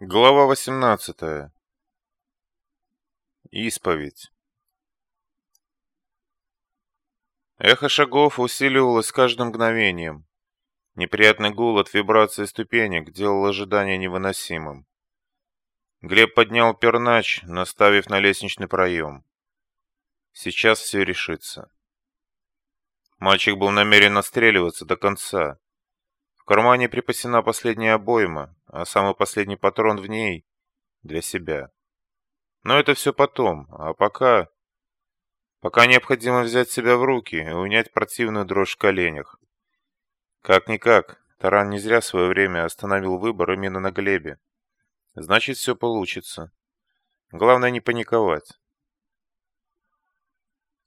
Глава 18. Исповедь. Эхо шагов усиливалось с каждым мгновением. Неприятный гул от вибрации ступенек делал ожидание невыносимым. Глеб поднял пернач, наставив на лестничный проем. Сейчас все решится. Мальчик был намерен отстреливаться до конца, в кармане припасена последняя обойма, а самый последний патрон в ней для себя. Но это все потом, а пока... Пока необходимо взять себя в руки и унять противную дрожь в коленях. Как-никак, Таран не зря в свое время остановил выбор именно на Глебе. Значит, все получится. Главное не паниковать.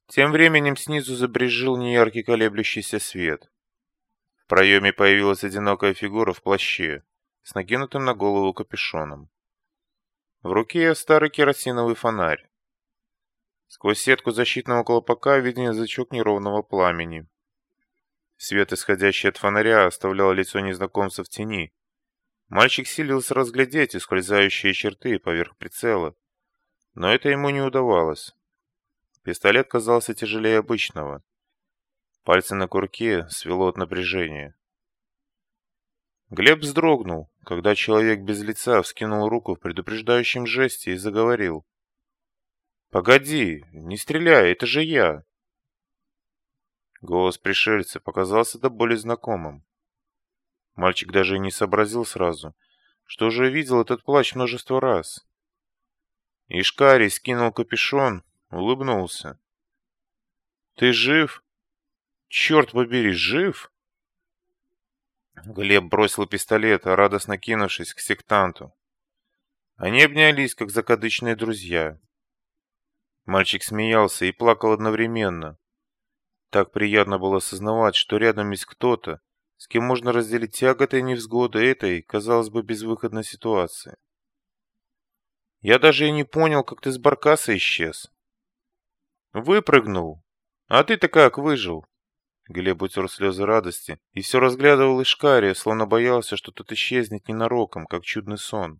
Тем временем снизу забрежил неяркий колеблющийся свет. В проеме появилась одинокая фигура в плаще с накинутым на голову капюшоном. В руке старый керосиновый фонарь. Сквозь сетку защитного колпака виден язычок неровного пламени. Свет, исходящий от фонаря, оставлял лицо незнакомца в тени. Мальчик силился разглядеть ускользающие черты поверх прицела, но это ему не удавалось. Пистолет казался тяжелее обычного. Пальцы на курке свело от напряжения. Глеб вздрогнул, когда человек без лица вскинул руку в предупреждающем жесте и заговорил. «Погоди, не стреляй, это же я!» Голос пришельца показался до боли знакомым. Мальчик даже и не сообразил сразу, что уже видел этот плач множество раз. Ишкарий скинул капюшон, улыбнулся. «Ты жив?» Черт побери, жив? Глеб бросил пистолет, радостно кинувшись к сектанту. Они обнялись, как закадычные друзья. Мальчик смеялся и плакал одновременно. Так приятно было осознавать, что рядом есть кто-то, с кем можно разделить тяготы и невзгоды этой, казалось бы, безвыходной ситуации. Я даже и не понял, как ты с баркаса исчез. Выпрыгнул. А ты-то как выжил? Глеб утер слезы радости и все разглядывал Ишкария, словно боялся, что тот исчезнет ненароком, как чудный сон.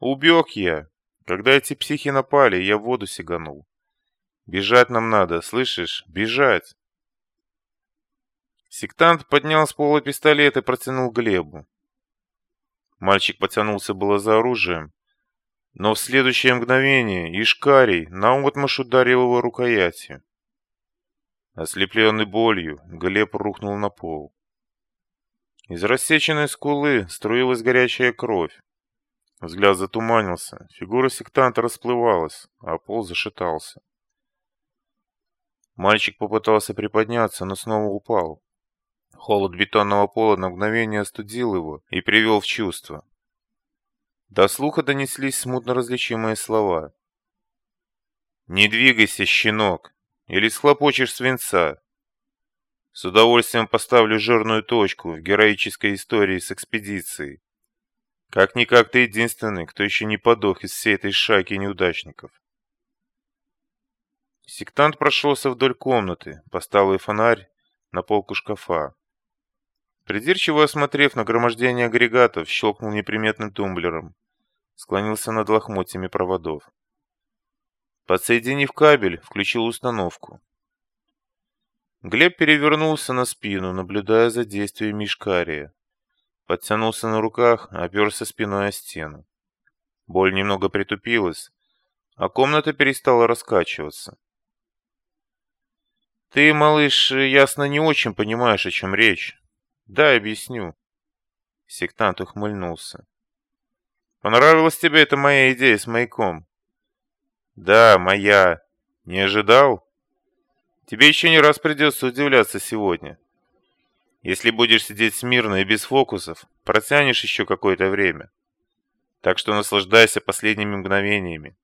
«Убег я! Когда эти психи напали, я в воду сиганул. Бежать нам надо, слышишь? Бежать!» Сектант поднял с пола пистолет и протянул Глебу. Мальчик потянулся было за оружием, но в следующее мгновение Ишкарий наотмашь ударил его рукоятью. Ослепленный болью, Глеб рухнул на пол. Из рассеченной скулы струилась горячая кровь. Взгляд затуманился, фигура сектанта расплывалась, а пол зашатался. Мальчик попытался приподняться, но снова упал. Холод бетонного пола на мгновение остудил его и привел в чувство. До слуха донеслись смутно различимые слова. «Не двигайся, щенок! Или схлопочешь свинца. С удовольствием поставлю жирную точку в героической истории с экспедицией. Как-никак ты единственный, кто еще не подох из всей этой шайки неудачников. Сектант прошелся вдоль комнаты, поставил фонарь на полку шкафа. Придирчиво осмотрев нагромождение агрегатов, щелкнул неприметным тумблером. Склонился над лохмотьями проводов. Подсоединив кабель, включил установку. Глеб перевернулся на спину, наблюдая за действиями Ишкария. Подтянулся на руках, оперся спиной о стену. Боль немного притупилась, а комната перестала раскачиваться. «Ты, малыш, ясно не очень понимаешь, о чем речь. Да, объясню». Сектант ухмыльнулся. «Понравилась тебе эта моя идея с маяком?» Да, моя. Не ожидал? Тебе еще не раз придется удивляться сегодня. Если будешь сидеть смирно и без фокусов, протянешь еще какое-то время. Так что наслаждайся последними мгновениями.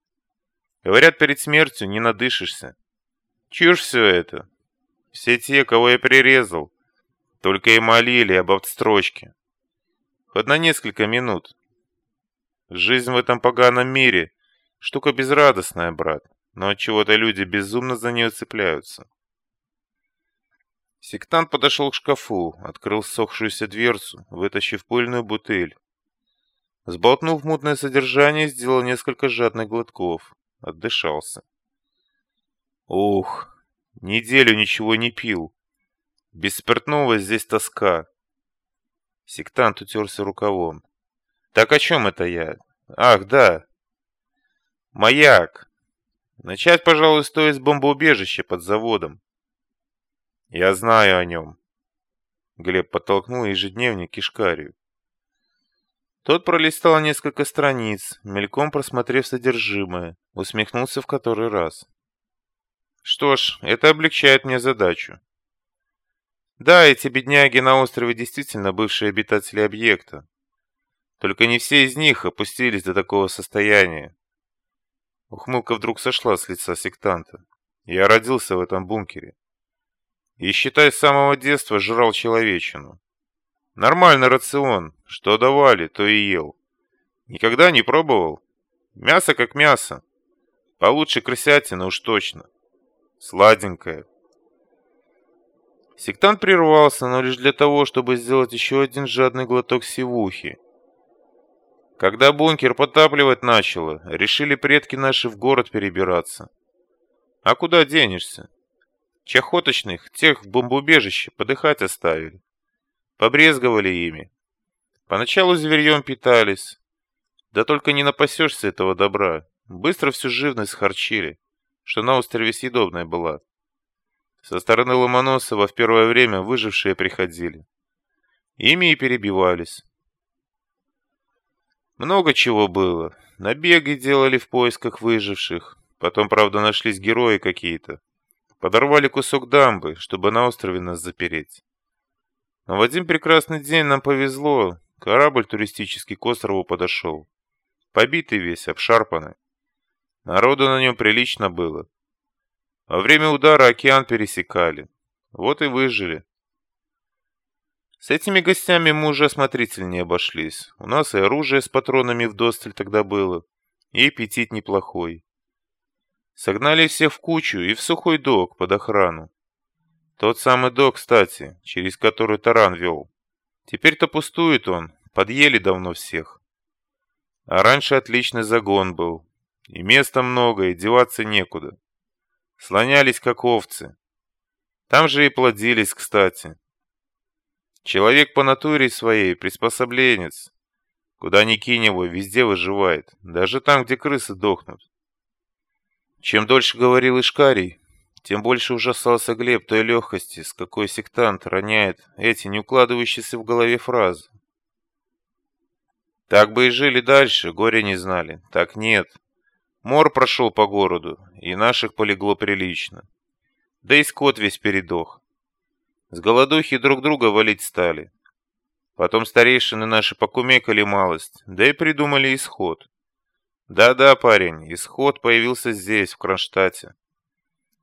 Говорят, перед смертью не надышишься. Чушь все это. Все те, кого я прирезал, только и молили об отстрочке. Хоть на несколько минут. Жизнь в этом поганом мире Штука безрадостная, брат, но от чего то люди безумно за нее цепляются. Сектант подошел к шкафу, открыл сохшуюся дверцу, вытащив пыльную бутыль. Сболтнув мутное содержание, сделал несколько жадных глотков. Отдышался. Ух, неделю ничего не пил. Без спиртного здесь тоска. Сектант утерся рукавом. Так о чем это я? Ах, да. Маяк. Начать, пожалуй, стоит с бомбоубежища под заводом. Я знаю о нем. Глеб подтолкнул ежедневник Кишкарию. Тот пролистал несколько страниц, мельком просмотрев содержимое, усмехнулся в который раз. Что ж, это облегчает мне задачу. Да, эти бедняги на острове действительно бывшие обитатели объекта. Только не все из них опустились до такого состояния. Ухмылка вдруг сошла с лица сектанта. Я родился в этом бункере. И, считай, с самого детства жрал человечину. Нормальный рацион. Что давали, то и ел. Никогда не пробовал? Мясо как мясо. Получше крысятина уж точно. Сладенькое. Сектант прервался, но лишь для того, чтобы сделать еще один жадный глоток сивухи. Когда бункер потапливать начало, решили предки наши в город перебираться. А куда денешься? Чахоточных, тех в бомбоубежище, подыхать оставили. Побрезговали ими. Поначалу зверьем питались. Да только не напасешься этого добра. Быстро всю живность харчили, что на острове съедобная была. Со стороны Ломоносова в первое время выжившие приходили. Ими и перебивались. Много чего было. Набеги делали в поисках выживших. Потом, правда, нашлись герои какие-то. Подорвали кусок дамбы, чтобы на острове нас запереть. Но в один прекрасный день нам повезло. Корабль туристический к острову подошел. Побитый весь, обшарпанный. Народу на нем прилично было. Во время удара океан пересекали. Вот и выжили. С этими гостями мы уже осмотрительнее обошлись. У нас и оружие с патронами в досталь тогда было, и аппетит неплохой. Согнали всех в кучу и в сухой док под охрану. Тот самый док, кстати, через который таран вел. Теперь-то пустует он, подъели давно всех. А раньше отличный загон был. И места много, и деваться некуда. Слонялись, как овцы. Там же и плодились, кстати. Человек по натуре своей приспособленец. Куда ни кинь его, везде выживает. Даже там, где крысы дохнут. Чем дольше говорил Ишкарий, тем больше ужасался Глеб той легкости, с какой сектант роняет эти не укладывающиеся в голове фразы. Так бы и жили дальше, горе не знали. Так нет. Мор прошел по городу, и наших полегло прилично. Да и скот весь передох. С голодухи друг друга валить стали. Потом старейшины наши покумекали малость, да и придумали исход. Да-да, парень, исход появился здесь, в Кронштадте.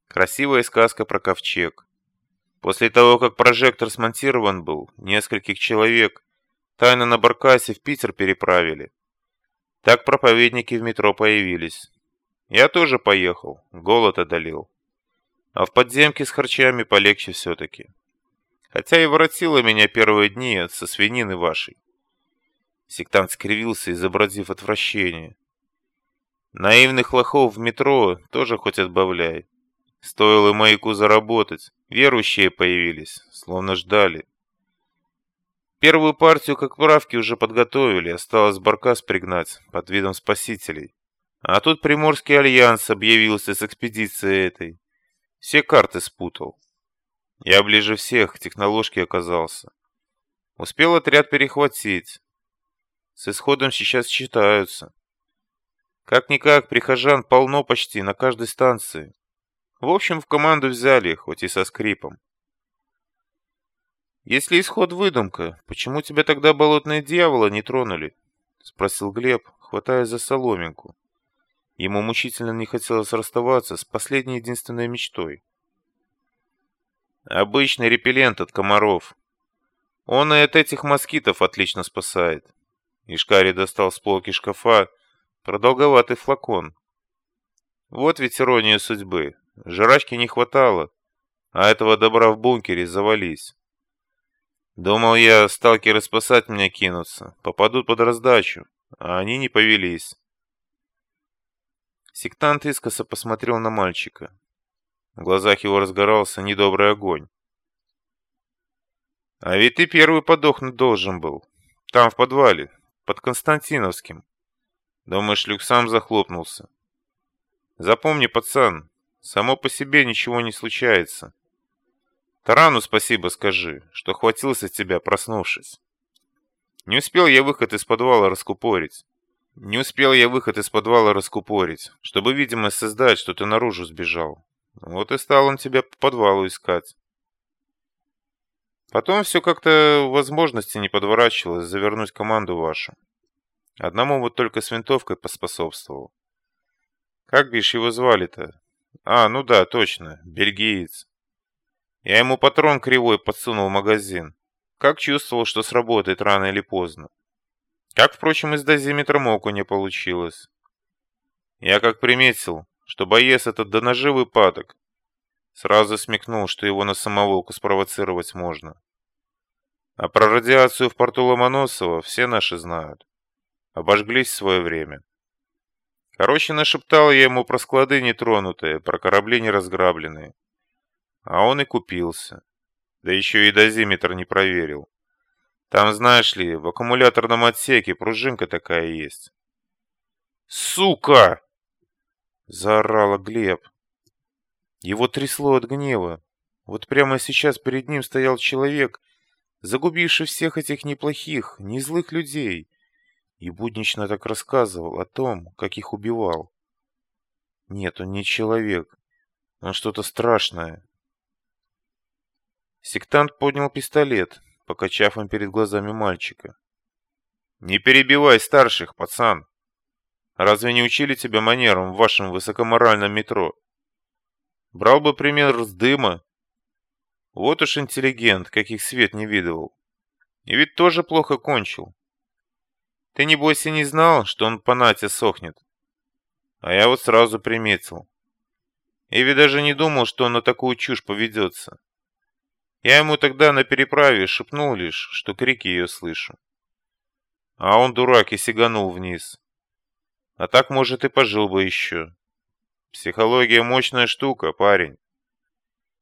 Красивая сказка про ковчег. После того, как прожектор смонтирован был, нескольких человек тайно на баркасе в Питер переправили. Так проповедники в метро появились. Я тоже поехал, голод одолел. А в подземке с харчами полегче все-таки. Хотя и воротило меня первые дни со свинины вашей. Сектант скривился, изобразив отвращение. Наивных лохов в метро тоже хоть отбавляй. Стоило маяку заработать, верующие появились, словно ждали. Первую партию как правки уже подготовили, осталось баркас пригнать под видом спасителей. А тут Приморский альянс объявился с экспедицией этой. Все карты спутал. Я ближе всех к техноложке оказался. Успел отряд перехватить. С исходом сейчас считаются. Как-никак, прихожан полно почти на каждой станции. В общем, в команду взяли, хоть и со скрипом. «Если исход выдумка, почему тебя тогда болотные дьявола не тронули?» — спросил Глеб, хватая за соломинку. Ему мучительно не хотелось расставаться с последней единственной мечтой. «Обычный репеллент от комаров. Он и от этих москитов отлично спасает». Ишкари достал с полки шкафа продолговатый флакон. Вот ведь ирония судьбы. Жрачки не хватало, а этого добра в бункере завались. Думал я, сталкеры спасать меня кинутся, попадут под раздачу, а они не повелись. Сектант искоса посмотрел на мальчика. В глазах его разгорался недобрый огонь. «А ведь ты первый подохнуть должен был. Там, в подвале, под Константиновским. Думаешь, люк сам захлопнулся? Запомни, пацан, само по себе ничего не случается. Тарану спасибо скажи, что хватился тебя, проснувшись. Не успел я выход из подвала раскупорить. Не успел я выход из подвала раскупорить, чтобы, видимо, создать, что ты наружу сбежал. Вот и стал он тебя по подвалу искать. Потом все как-то возможности не подворачивалось завернуть команду вашу. Одному вот только с винтовкой поспособствовал. Как, бишь, его звали-то? А, ну да, точно, бельгиец. Я ему патрон кривой подсунул в магазин. Как чувствовал, что сработает рано или поздно. Как, впрочем, и с дозиметром оку не получилось. Я как приметил, что боец этот до наживы падок. Сразу смекнул, что его на самоволку спровоцировать можно. А про радиацию в порту Ломоносова все наши знают. Обожглись в свое время. Короче, нашептал я ему про склады нетронутые, про корабли неразграбленные. А он и купился. Да еще и дозиметр не проверил. Там, знаешь ли, в аккумуляторном отсеке пружинка такая есть. «Сука!» — заорала Глеб. Его трясло от гнева. Вот прямо сейчас перед ним стоял человек, загубивший всех этих неплохих, не злых людей, и буднично так рассказывал о том, как их убивал. Нет, он не человек, он что-то страшное. Сектант поднял пистолет, покачав им перед глазами мальчика. «Не перебивай старших, пацан! Разве не учили тебя манерам в вашем высокоморальном метро? Брал бы пример с дыма. Вот уж интеллигент, каких свет не видывал. И ведь тоже плохо кончил. Ты, небось, и не знал, что он по нате сохнет. А я вот сразу приметил. И ведь даже не думал, что он на такую чушь поведется. Я ему тогда на переправе шепнул лишь, что крики ее слышу. А он, дурак, и сиганул вниз. А так, может, и пожил бы еще. Психология мощная штука, парень.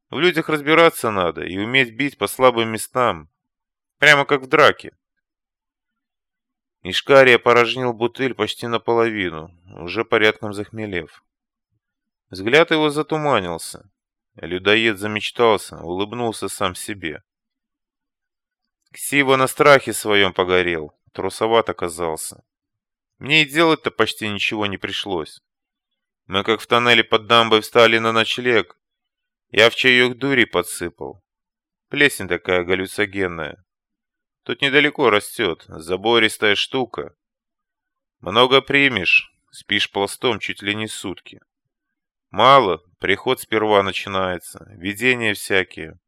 В людях разбираться надо и уметь бить по слабым местам. Прямо как в драке. Ишкария порожнил бутыль почти наполовину, уже порядком захмелев. Взгляд его затуманился. Людоед замечтался, улыбнулся сам себе. Ксива на страхе своем погорел, трусоват оказался. Мне и делать-то почти ничего не пришлось. Мы как в тоннеле под дамбой встали на ночлег. Я в чаек дури подсыпал. Плесень такая галлюцогенная. Тут недалеко растет, забористая штука. Много примешь, спишь пластом чуть ли не сутки. Мало, приход сперва начинается, видения всякие.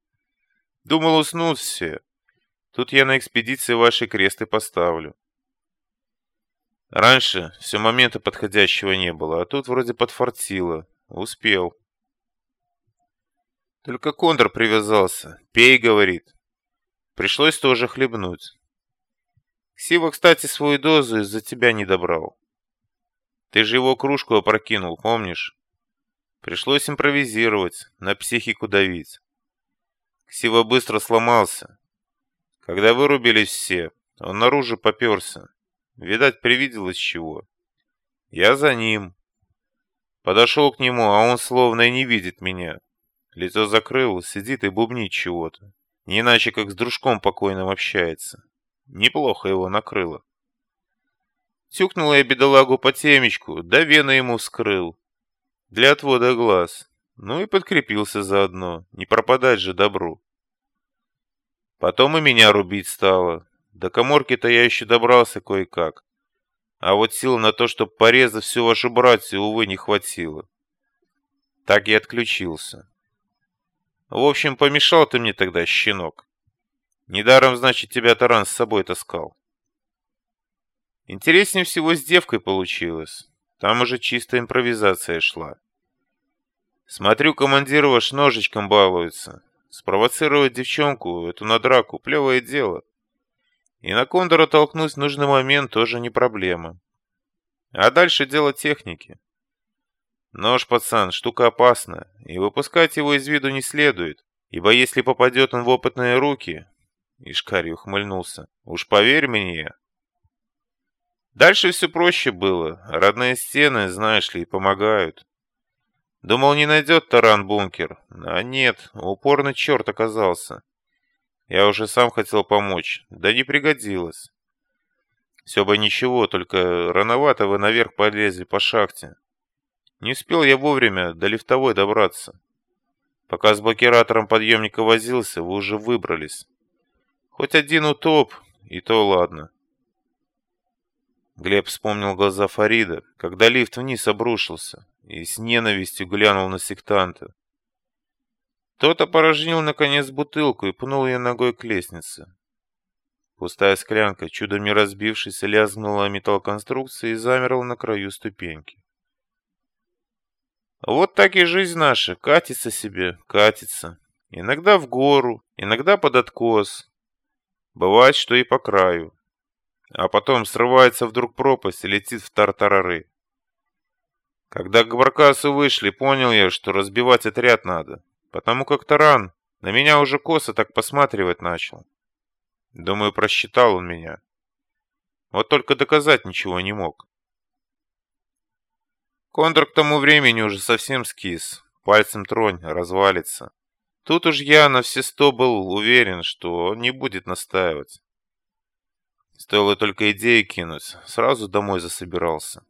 Думал, уснут все. Тут я на экспедиции ваши кресты поставлю. Раньше все момента подходящего не было, а тут вроде подфартило. Успел. Только Кондор привязался. «Пей», — говорит. Пришлось тоже хлебнуть. Сива, кстати, свою дозу из-за тебя не добрал. Ты же его кружку опрокинул, помнишь? Пришлось импровизировать, на психику давить. Ксива быстро сломался. Когда вырубились все, он наружу поперся. Видать, привиделось чего. Я за ним. Подошел к нему, а он словно и не видит меня. Лицо закрыл, сидит и бубнит чего-то. Не иначе, как с дружком покойным общается. Неплохо его накрыло. Тюкнула я бедолагу по темечку, да вены ему вскрыл для отвода глаз. Ну и подкрепился заодно, не пропадать же добру. Потом и меня рубить стало. До коморки-то я еще добрался кое-как. А вот сил на то, чтобы порезать всю вашу братью, увы, не хватило. Так и отключился. В общем, помешал ты мне тогда, щенок. Недаром, значит, тебя Таран с собой таскал. Интереснее всего с девкой получилось. Там уже чистая импровизация шла. Смотрю, командир ваш ножичком балуется. Спровоцировать девчонку, эту на драку, плевое дело. И на Кондора толкнуть в нужный момент тоже не проблема. А дальше дело техники. Нож, пацан, штука опасная, и выпускать его из виду не следует, ибо если попадет он в опытные руки... Ишкари ухмыльнулся. Уж поверь мне. Дальше все проще было. Родные стены, знаешь ли, помогают. Думал, не найдет таран бункер. А нет, упорный черт оказался. Я уже сам хотел помочь, да не пригодилось. Все бы ничего, только рановато вы наверх полезли по шахте. Не успел я вовремя до лифтовой добраться. Пока с блокиратором подъемника возился, вы уже выбрались. Хоть один утоп, и то ладно. Глеб вспомнил глаза Фарида, когда лифт вниз обрушился, и с ненавистью глянул на сектанта. Тот опорожнил наконец бутылку и пнул ее ногой к лестнице. Пустая склянка, чудом не разбившись, лязгнула о металлоконструкции и замерла на краю ступеньки. Вот так и жизнь наша, катится себе, катится. Иногда в гору, иногда под откос. Бывает, что и по краю. А потом срывается вдруг пропасть и летит в тартарары. Когда к Баркасу вышли, понял я, что разбивать отряд надо. Потому как таран на меня уже косо так посматривать начал. Думаю, просчитал он меня. Вот только доказать ничего не мог. Кондор к тому времени уже совсем скис. Пальцем тронь, развалится. Тут уж я на все сто был уверен, что он не будет настаивать. Стоило только идею кинуть, сразу домой засобирался.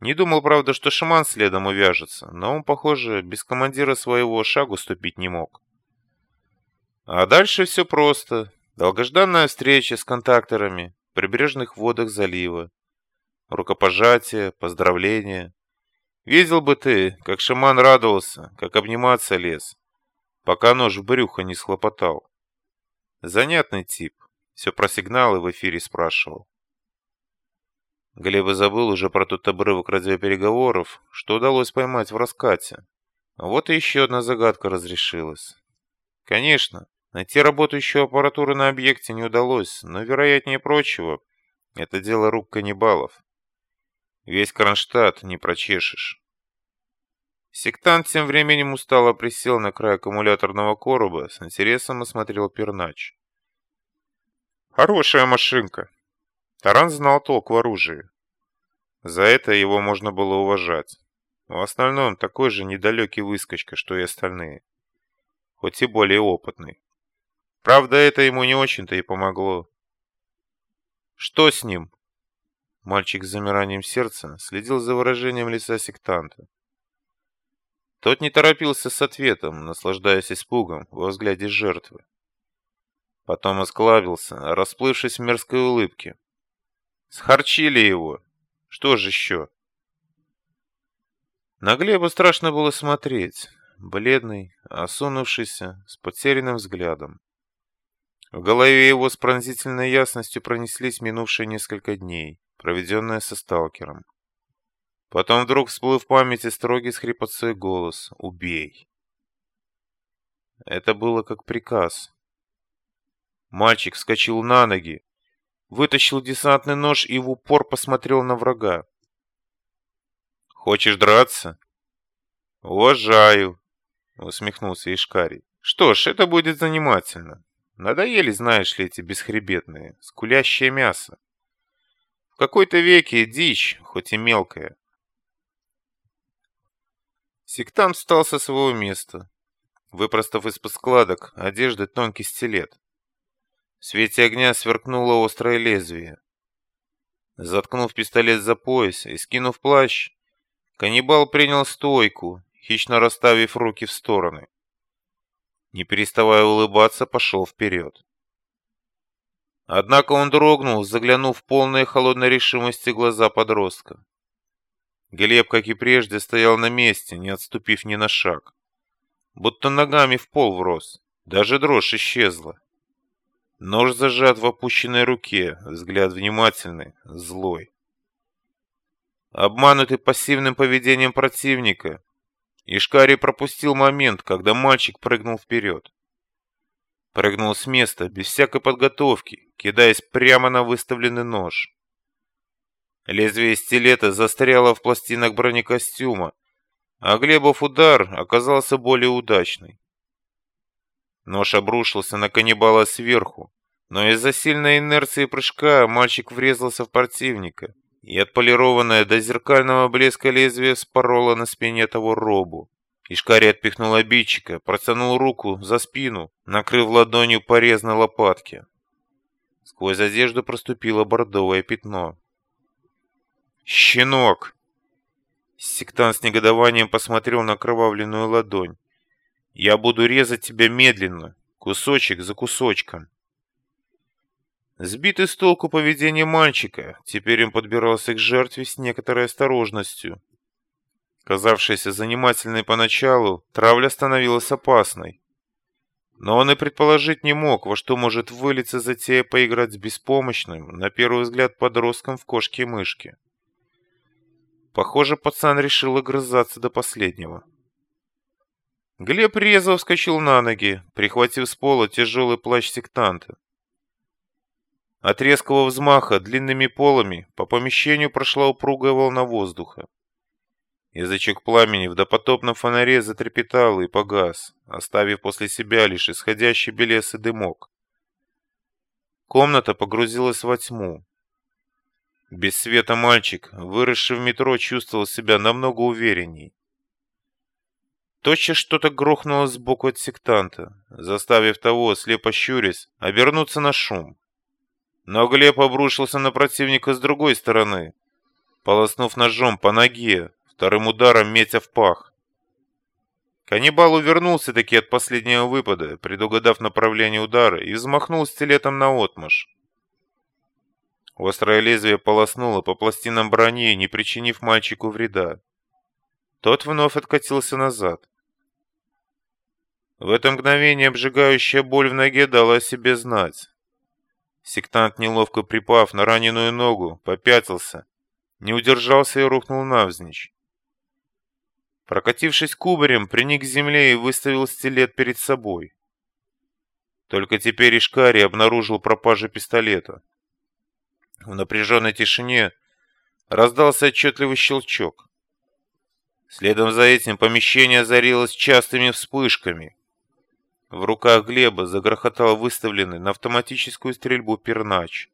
Не думал, правда, что шаман следом увяжется, но он, похоже, без командира своего шагу ступить не мог. А дальше все просто. Долгожданная встреча с контакторами в прибрежных водах залива. Рукопожатие, поздравления. Видел бы ты, как шаман радовался, как обниматься лез, пока нож в брюхо не схлопотал. Занятный тип. Все про сигналы в эфире спрашивал. Глеб забыл уже про тот обрывок радиопереговоров, что удалось поймать в раскате. Вот и еще одна загадка разрешилась. Конечно, найти работающую аппаратуру на объекте не удалось, но, вероятнее прочего, это дело рук каннибалов. Весь Кронштадт не прочешешь. Сектант тем временем устало присел на край аккумуляторного короба, с интересом осмотрел пернач. Хорошая машинка. Таран знал толк в оружии. За это его можно было уважать. В остальном такой же недалекий выскочка, что и остальные. Хоть и более опытный. Правда, это ему не очень-то и помогло. Что с ним? Мальчик с замиранием сердца следил за выражением лица сектанта. Тот не торопился с ответом, наслаждаясь испугом во взгляде жертвы. Потом осклабился, расплывшись в мерзкой улыбке. Схарчили его. Что же еще? На Глеба страшно было смотреть. Бледный, осунувшийся, с потерянным взглядом. В голове его с пронзительной ясностью пронеслись минувшие несколько дней проведенное со сталкером. Потом вдруг всплыл в памяти строгий с голос «Убей!». Это было как приказ. Мальчик вскочил на ноги, вытащил десантный нож и в упор посмотрел на врага. «Хочешь драться?» «Уважаю», — усмехнулся Ишкарий. «Что ж, это будет занимательно. Надоели, знаешь ли, эти бесхребетные, скулящее мясо какой-то веке дичь, хоть и мелкая. Сектант встал со своего места, выпростав из-под складок одежды тонкий стилет. Свете огня сверкнуло острое лезвие. Заткнув пистолет за пояс и скинув плащ, каннибал принял стойку, хищно расставив руки в стороны. Не переставая улыбаться, пошел вперед. Однако он дрогнул, заглянув в полные холодной решимости глаза подростка. Глеб, как и прежде, стоял на месте, не отступив ни на шаг. Будто ногами в пол врос. Даже дрожь исчезла. Нож зажат в опущенной руке, взгляд внимательный, злой. Обманутый пассивным поведением противника, Ишкари пропустил момент, когда мальчик прыгнул вперед. Прыгнул с места, без всякой подготовки, кидаясь прямо на выставленный нож. Лезвие стилета застряло в пластинах бронекостюма, а Глебов удар оказался более удачный. Нож обрушился на каннибала сверху, но из-за сильной инерции прыжка мальчик врезался в противника, и отполированное до зеркального блеска лезвие спороло на спине того робу. Ишкари отпихнул обидчика, протянул руку за спину, накрыв ладонью порез на лопатке. Сквозь одежду проступило бордовое пятно. «Щенок!» Сектант с негодованием посмотрел на кровавленную ладонь. «Я буду резать тебя медленно, кусочек за кусочком». Сбитый с толку поведение мальчика, теперь он подбирался к жертве с некоторой осторожностью. Казавшаяся занимательной поначалу, травля становилась опасной. Но он и предположить не мог, во что может вылиться затея поиграть с беспомощным, на первый взгляд, подростком в кошки-мышки. Похоже, пацан решил огрызаться до последнего. Глеб резво вскочил на ноги, прихватив с пола тяжелый плащ сектанта. От резкого взмаха длинными полами по помещению прошла упругая волна воздуха. Язычок пламени в допотопном фонаре затрепетал и погас, оставив после себя лишь исходящий белесый дымок. Комната погрузилась во тьму, без света мальчик, выросший в метро, чувствовал себя намного уверенней. Тотчас что-то грохнуло сбоку от сектанта, заставив того, слепо щурясь, обернуться на шум. Но Глеб обрушился на противника с другой стороны, полоснув ножом по ноге, вторым ударом метя в пах. Каннибал увернулся-таки от последнего выпада, предугадав направление удара, и взмахнул стилетом наотмашь. Острое лезвие полоснуло по пластинам брони, не причинив мальчику вреда. Тот вновь откатился назад. В это мгновение обжигающая боль в ноге дала о себе знать. Сектант, неловко припав на раненую ногу, попятился, не удержался и рухнул навзничь. Прокатившись кубарем, приник к земле и выставил стилет перед собой. Только теперь Ишкари обнаружил пропажу пистолета. В напряженной тишине раздался отчетливый щелчок. Следом за этим помещение озарилось частыми вспышками. В руках Глеба загрохотал выставленный на автоматическую стрельбу пернач.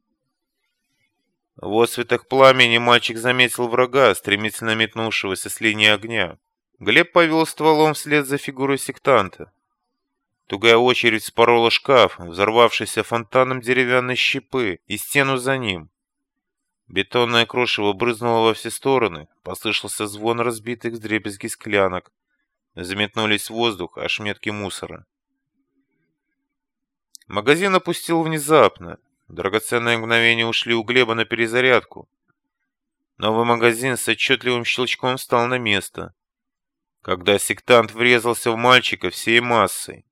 В отсветах пламени мальчик заметил врага, стремительно метнувшегося с линии огня. Глеб повел стволом вслед за фигурой сектанта. Тугая очередь спорола шкаф, взорвавшийся фонтаном деревянной щепы, и стену за ним. Бетонное крошево брызнуло во все стороны, послышался звон разбитых вдребезги склянок. Заметнулись в воздух ошметки мусора. Магазин опустил внезапно. Драгоценные мгновения ушли у Глеба на перезарядку. Новый магазин с отчетливым щелчком встал на место, когда сектант врезался в мальчика всей массой.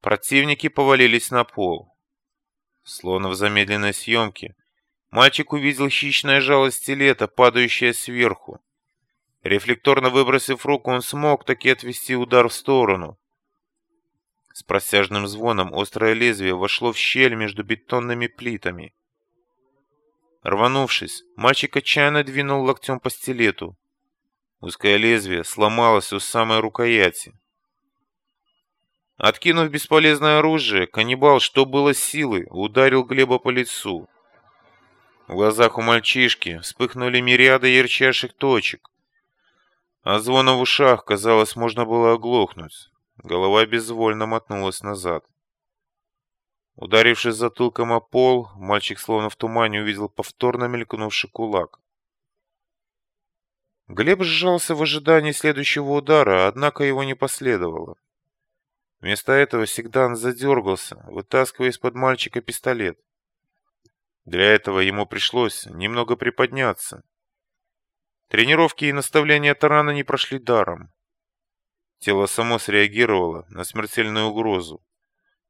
Противники повалились на пол. Словно в замедленной съемке, Мальчик увидел хищное жало стилета, падающее сверху. Рефлекторно выбросив руку, он смог таки отвести удар в сторону. С просяжным звоном острое лезвие вошло в щель между бетонными плитами. Рванувшись, мальчик отчаянно двинул локтем по стилету. Узкое лезвие сломалось у самой рукояти. Откинув бесполезное оружие, каннибал, что было силы, ударил Глеба по лицу. В глазах у мальчишки вспыхнули мириады ярчайших точек. А звона в ушах, казалось, можно было оглохнуть. Голова безвольно мотнулась назад. Ударившись затылком о пол, мальчик словно в тумане увидел повторно мелькнувший кулак. Глеб сжался в ожидании следующего удара, однако его не последовало. Вместо этого Сигдан задергался, вытаскивая из-под мальчика пистолет. Для этого ему пришлось немного приподняться. Тренировки и наставления Тарана не прошли даром. Тело само среагировало на смертельную угрозу.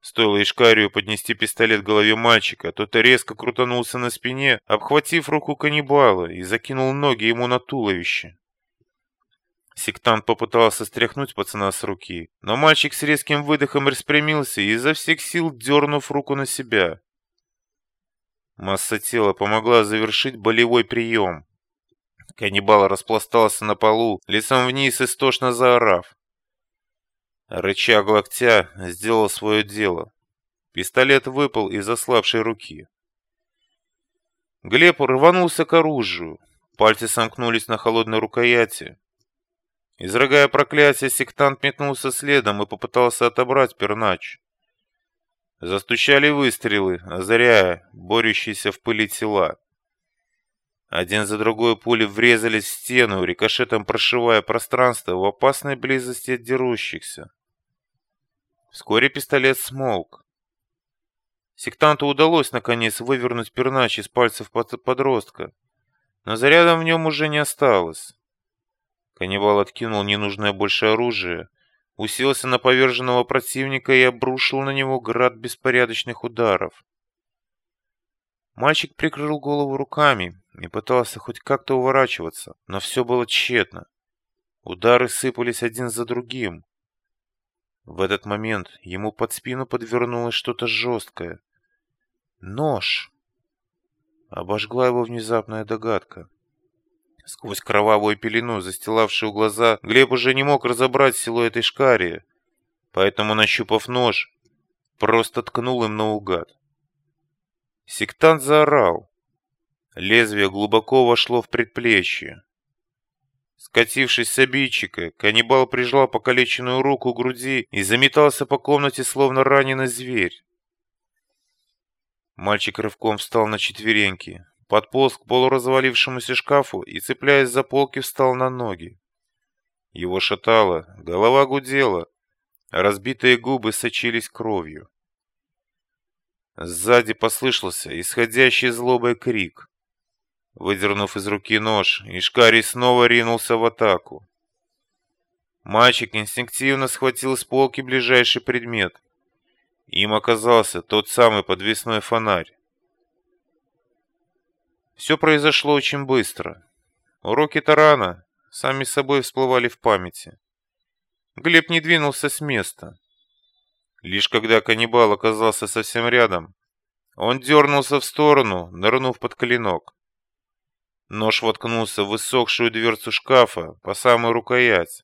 Стоило Ишкарию поднести пистолет к голове мальчика, тот резко крутанулся на спине, обхватив руку каннибала и закинул ноги ему на туловище. Сектант попытался стряхнуть пацана с руки, но мальчик с резким выдохом распрямился и изо всех сил дернув руку на себя. Масса тела помогла завершить болевой прием. Каннибал распластался на полу, лицом вниз истошно заорав. Рычаг локтя сделал свое дело. Пистолет выпал из ослабшей руки. Глеб рванулся к оружию. Пальцы сомкнулись на холодной рукояти. Изрыгая проклятие, сектант метнулся следом и попытался отобрать пернач. Застучали выстрелы, озаряя борющиеся в пыли тела. Один за другой пули врезались в стену, рикошетом прошивая пространство в опасной близости от дерущихся. Вскоре пистолет смолк. Сектанту удалось, наконец, вывернуть пернач из пальцев подростка, но заряда в нем уже не осталось. Каннибал откинул ненужное больше оружие, уселся на поверженного противника и обрушил на него град беспорядочных ударов. Мальчик прикрыл голову руками и пытался хоть как-то уворачиваться, но все было тщетно. Удары сыпались один за другим. В этот момент ему под спину подвернулось что-то жесткое. Нож! Обожгла его внезапная догадка. Сквозь кровавую пелену, застилавшую глаза, Глеб уже не мог разобрать силуэт Ишкария, поэтому, нащупав нож, просто ткнул им наугад. Сектант заорал. Лезвие глубоко вошло в предплечье. Скатившись с обидчика, каннибал прижал покалеченную руку к груди и заметался по комнате, словно раненый зверь. Мальчик рывком встал на четвереньки, подполз к полуразвалившемуся шкафу и, цепляясь за полки, встал на ноги. Его шатало, голова гудела, а разбитые губы сочились кровью. Сзади послышался исходящий злобой крик. Выдернув из руки нож, Ишкарий снова ринулся в атаку. Мальчик инстинктивно схватил с полки ближайший предмет. Им оказался тот самый подвесной фонарь. Все произошло очень быстро. Уроки тарана сами собой всплывали в памяти. Глеб не двинулся с места. Лишь когда каннибал оказался совсем рядом, он дернулся в сторону, нырнув под клинок. Нож воткнулся в высохшую дверцу шкафа по самую рукоять.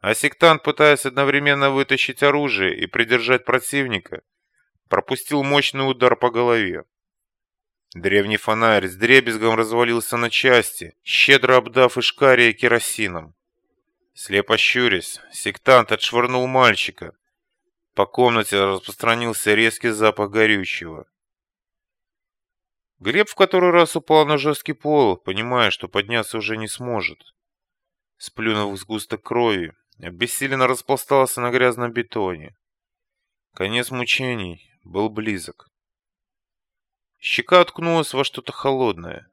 А сектант, пытаясь одновременно вытащить оружие и придержать противника, пропустил мощный удар по голове. Древний фонарь с дребезгом развалился на части, щедро обдав Ишкария керосином. Слепо щурясь, сектант отшвырнул мальчика. По комнате распространился резкий запах горючего. Глеб в который раз упал на жесткий пол, понимая, что подняться уже не сможет. Сплюнув сгусток крови, обессиленно распластался на грязном бетоне. Конец мучений был близок. Щека уткнулась во что-то холодное.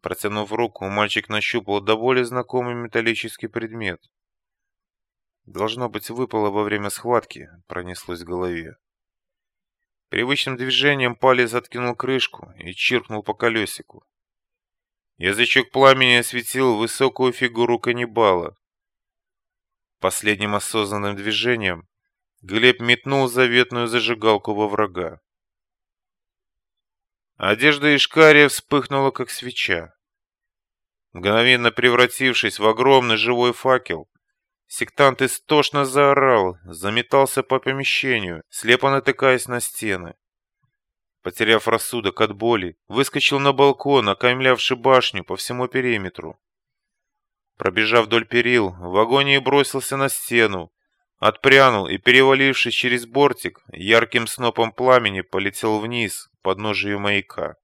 Протянув руку, мальчик нащупал до боли знакомый металлический предмет. Должно быть, выпало во время схватки, пронеслось в голове. Привычным движением палец откинул крышку и чиркнул по колесику. Язычок пламени осветил высокую фигуру каннибала. Последним осознанным движением Глеб метнул заветную зажигалку во врага. Одежда Ишкария вспыхнула, как свеча. Мгновенно превратившись в огромный живой факел, сектант истошно заорал, заметался по помещению, слепо натыкаясь на стены. Потеряв рассудок от боли, выскочил на балкон, окаймлявший башню по всему периметру. Пробежав вдоль перил, в агонии бросился на стену, Отпрянул и, перевалившись через бортик, ярким снопом пламени полетел вниз, подножию маяка.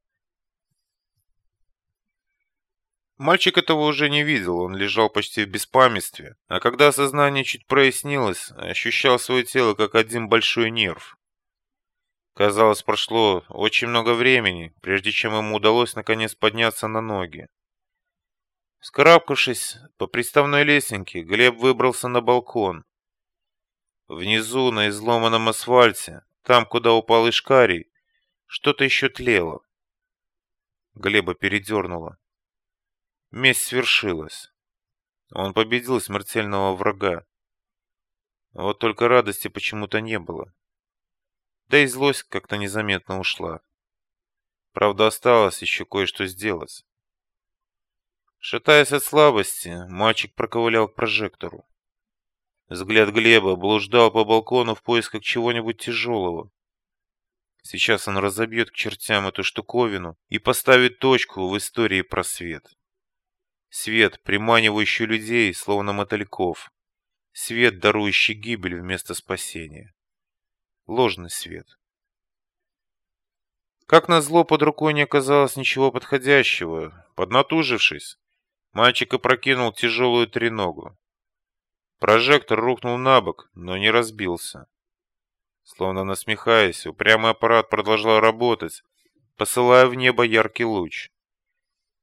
Мальчик этого уже не видел, он лежал почти в беспамятстве, а когда сознание чуть прояснилось, ощущал свое тело как один большой нерв. Казалось, прошло очень много времени, прежде чем ему удалось наконец подняться на ноги. Скарабкавшись по приставной лесенке, Глеб выбрался на балкон. Внизу, на изломанном асфальте, там, куда упал Ишкарий, что-то еще тлело. Глеба передернуло. Месть свершилась. Он победил смертельного врага. Вот только радости почему-то не было. Да и злость как-то незаметно ушла. Правда, осталось еще кое-что сделать. Шатаясь от слабости, мальчик проковылял к прожектору. Взгляд Глеба блуждал по балкону в поисках чего-нибудь тяжелого. Сейчас он разобьет к чертям эту штуковину и поставит точку в истории про свет. Свет, приманивающий людей, словно мотыльков. Свет, дарующий гибель вместо спасения. Ложный свет. Как назло, под рукой не оказалось ничего подходящего. Поднатужившись, мальчик опрокинул тяжелую треногу. Прожектор рухнул на бок, но не разбился. Словно насмехаясь, упрямый аппарат продолжал работать, посылая в небо яркий луч.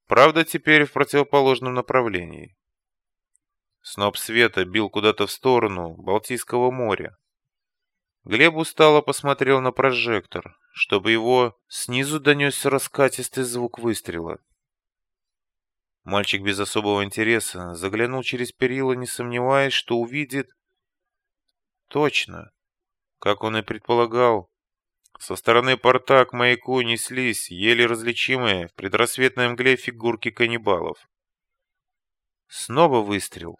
Правда, теперь в противоположном направлении. Сноп света бил куда-то в сторону Балтийского моря. Глеб устало посмотрел на прожектор, чтобы его снизу донесся раскатистый звук выстрела. Мальчик без особого интереса заглянул через перила, не сомневаясь, что увидит... Точно. Как он и предполагал, со стороны порта к маяку неслись еле различимые в предрассветной мгле фигурки каннибалов. Снова выстрел.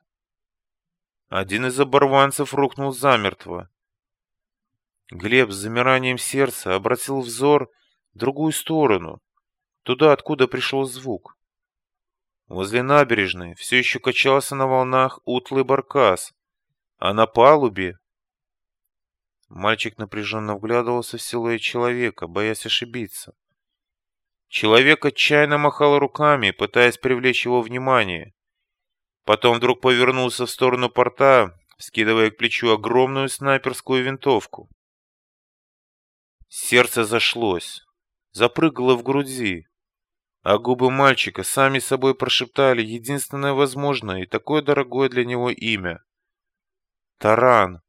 Один из оборванцев рухнул замертво, Глеб с замиранием сердца обратил взор в другую сторону, туда, откуда пришел звук. Возле набережной все еще качался на волнах утлый баркас, а на палубе... Мальчик напряженно вглядывался в силуэт человека, боясь ошибиться. Человек отчаянно махал руками, пытаясь привлечь его внимание. Потом вдруг повернулся в сторону порта, скидывая к плечу огромную снайперскую винтовку. Сердце зашлось, запрыгало в груди, а губы мальчика сами собой прошептали единственное возможное и такое дорогое для него имя. Таран.